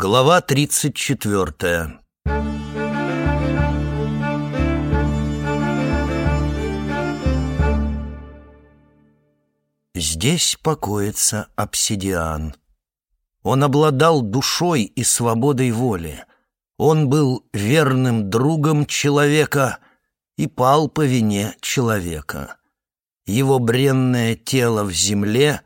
Глава тридцать четвертая Здесь покоится обсидиан. Он обладал душой и свободой воли. Он был верным другом человека и пал по вине человека. Его бренное тело в земле,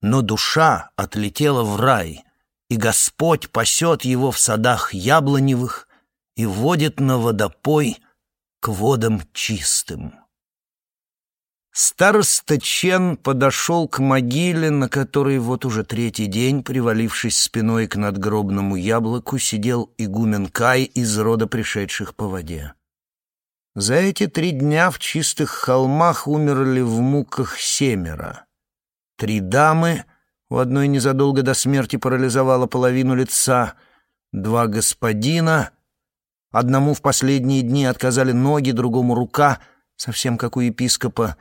но душа отлетела в рай, и Господь пасет его в садах яблоневых и водит на водопой к водам чистым. Староста Чен подошел к могиле, на которой вот уже третий день, привалившись спиной к надгробному яблоку, сидел игумен Кай из рода пришедших по воде. За эти три дня в чистых холмах умерли в муках семеро. Три дамы, у одной незадолго до смерти парализовала половину лица, два господина, одному в последние дни отказали ноги, другому рука, совсем как у епископа,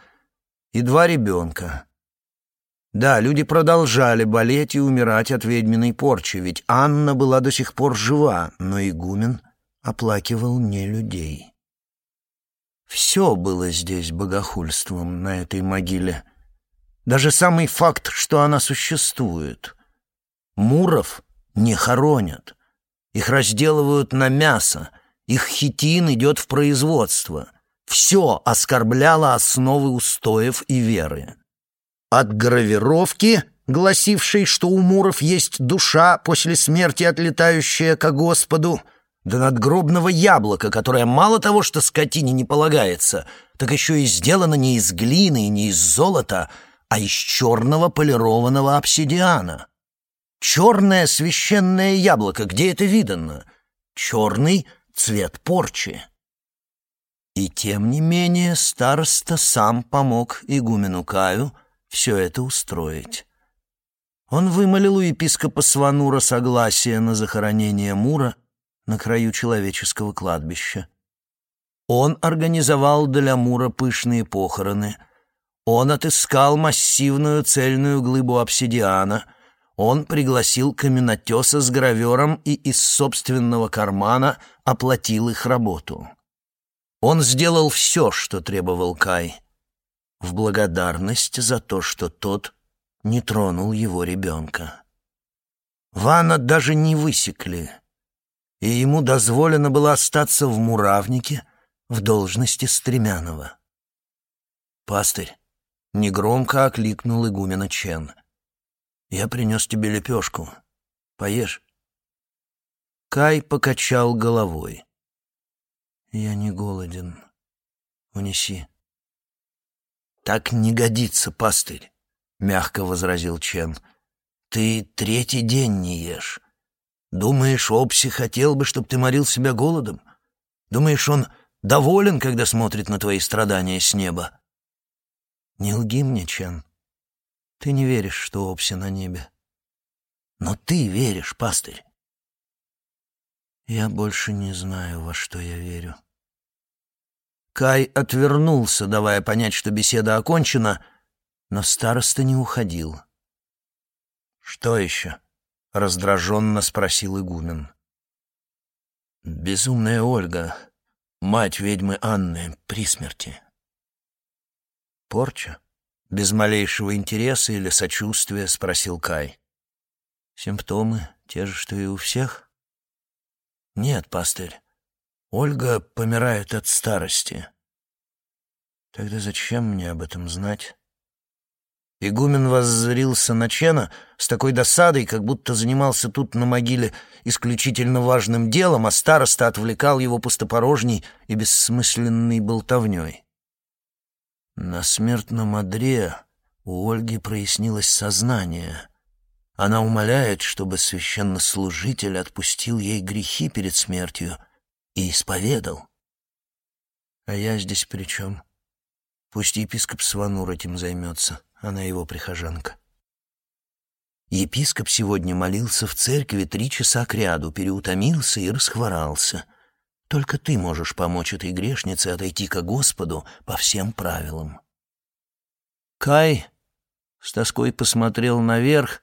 и два ребенка. Да, люди продолжали болеть и умирать от ведьминой порчи, ведь Анна была до сих пор жива, но игумен оплакивал не людей. Все было здесь богохульством на этой могиле. Даже самый факт, что она существует. Муров не хоронят. Их разделывают на мясо. Их хитин идет в производство. Все оскорбляло основы устоев и веры. От гравировки, гласившей, что у Муров есть душа после смерти, отлетающая ко Господу, до надгробного яблока, которое мало того, что скотине не полагается, так еще и сделано не из глины и не из золота, а из черного полированного обсидиана. Черное священное яблоко, где это видано? Черный цвет порчи. И тем не менее староста сам помог игумену Каю все это устроить. Он вымолил у епископа Сванура согласие на захоронение Мура на краю человеческого кладбища. Он организовал для Мура пышные похороны. Он отыскал массивную цельную глыбу обсидиана. Он пригласил каменотеса с гравером и из собственного кармана оплатил их работу. Он сделал все, что требовал Кай, в благодарность за то, что тот не тронул его ребенка. Вана даже не высекли, и ему дозволено было остаться в муравнике в должности Стремянова. «Пастырь», — негромко окликнул игумена Чен, — «я принес тебе лепешку. Поешь». Кай покачал головой. «Я не голоден. Унеси». «Так не годится, пастырь», — мягко возразил Чен. «Ты третий день не ешь. Думаешь, Опси хотел бы, чтобы ты морил себя голодом? Думаешь, он доволен, когда смотрит на твои страдания с неба?» «Не лги мне, Чен. Ты не веришь, что Опси на небе. Но ты веришь, пастырь». «Я больше не знаю, во что я верю». Кай отвернулся, давая понять, что беседа окончена, но староста не уходил. «Что еще?» — раздраженно спросил игумен. «Безумная Ольга, мать ведьмы Анны, при смерти». «Порча?» — без малейшего интереса или сочувствия спросил Кай. «Симптомы те же, что и у всех?» «Нет, пастырь. Ольга помирает от старости. Тогда зачем мне об этом знать? Игумен воззрился на Чена с такой досадой, как будто занимался тут на могиле исключительно важным делом, а староста отвлекал его пустопорожней и бессмысленной болтовней. На смертном одре у Ольги прояснилось сознание. Она умоляет, чтобы священнослужитель отпустил ей грехи перед смертью — и исповедал. А я здесь при чем? Пусть епископ Сванур этим займется, она его прихожанка. Епископ сегодня молился в церкви три часа кряду, переутомился и расхворался. Только ты можешь помочь этой грешнице отойти ко Господу по всем правилам. Кай с тоской посмотрел наверх,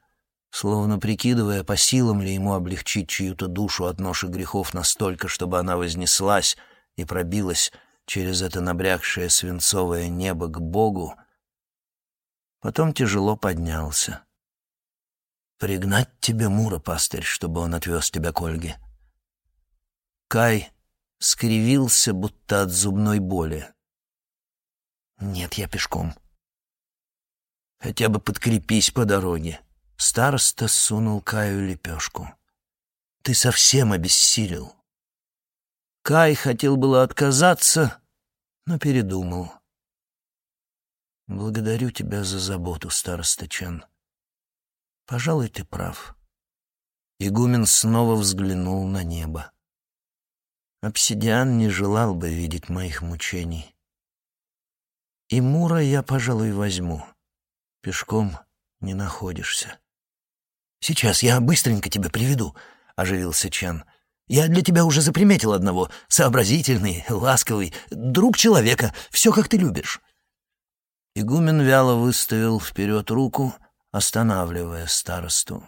словно прикидывая, по силам ли ему облегчить чью-то душу от ноши грехов настолько, чтобы она вознеслась и пробилась через это набрякшее свинцовое небо к Богу, потом тяжело поднялся. «Пригнать тебе Мура, пастырь, чтобы он отвез тебя к Ольге». Кай скривился, будто от зубной боли. «Нет, я пешком». «Хотя бы подкрепись по дороге». Староста сунул Каю лепешку. «Ты совсем обессилел». Кай хотел было отказаться, но передумал. «Благодарю тебя за заботу, староста Чен. Пожалуй, ты прав». Игумен снова взглянул на небо. Обсидиан не желал бы видеть моих мучений. И Мура я, пожалуй, возьму. Пешком не находишься. «Сейчас я быстренько тебя приведу», — оживился Чен. «Я для тебя уже заприметил одного. Сообразительный, ласковый, друг человека. Все, как ты любишь». Игумен вяло выставил вперед руку, останавливая старосту.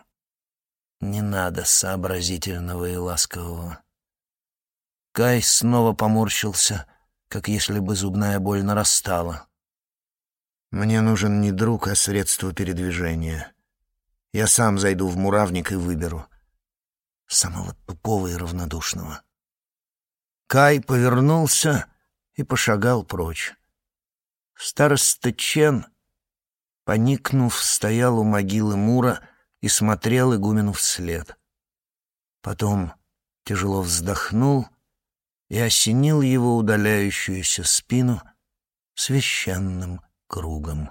«Не надо сообразительного и ласкового». Кай снова поморщился, как если бы зубная боль нарастала. «Мне нужен не друг, а средство передвижения. Я сам зайду в муравник и выберу. Самого тупого и равнодушного». Кай повернулся и пошагал прочь. Староста Чен, поникнув, стоял у могилы Мура и смотрел игумену вслед. Потом тяжело вздохнул и осенил его удаляющуюся спину священным кругом.